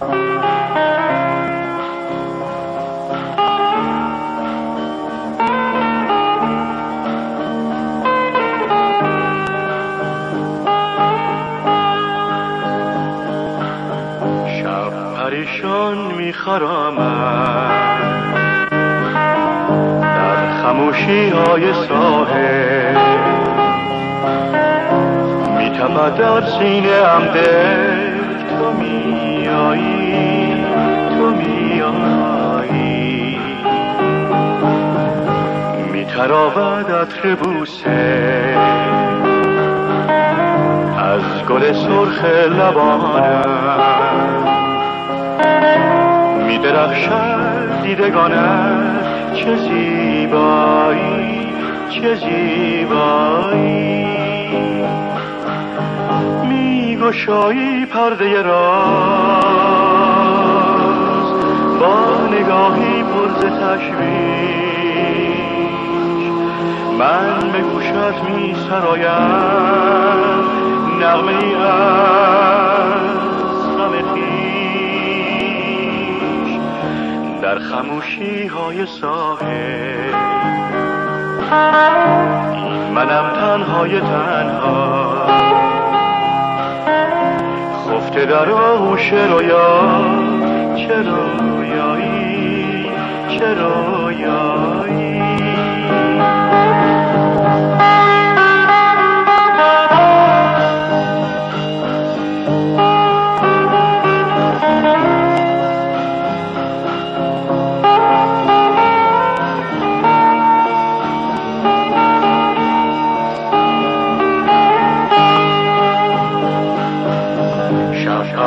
شب پریشان میخرامم در خموشی های ساحل. میتپد در سینه ام دل تو میایی تو میایی. میتراود عطر بوسه از گل سرخ لبانم می درخشد دیدگانت چه زیبایی چه زیبایی. می گشایی پرده راز با نگاهی پرز تشویش. من به گوشت می سرایم نغمه ای از غم در خموشی های ساحل. منم تنهای تنها. در آغوش رویا چه رویایی چه رویایی.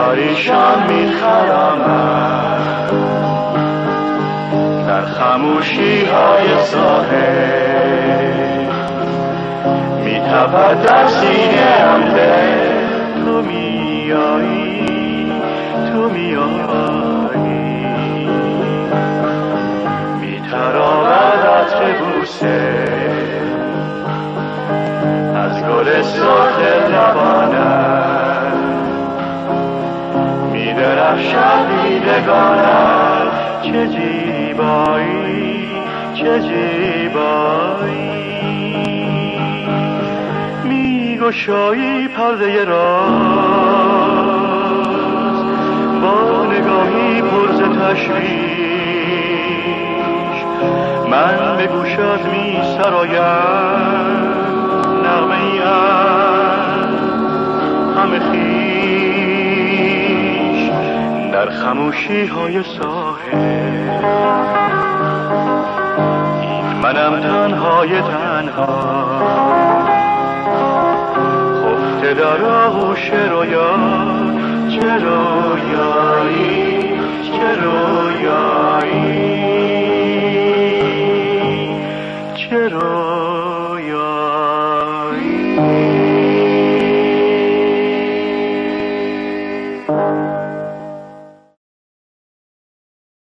شب پریشان میخرامم در خموشی های ساحل میتپد در سینه دل. تو میایی تو میایی میتراود عطر بوسه؟ از گل سرخ لبانم درخشد دیدگانم چه زیبایی چه زیبایی. می گشایی پرده راز با نگاهی پرز تشویش. من به گوشت می سرایم. در خموشی های ساحل. منم تنهای تنها. خفته در آغوش رویا چه رویایی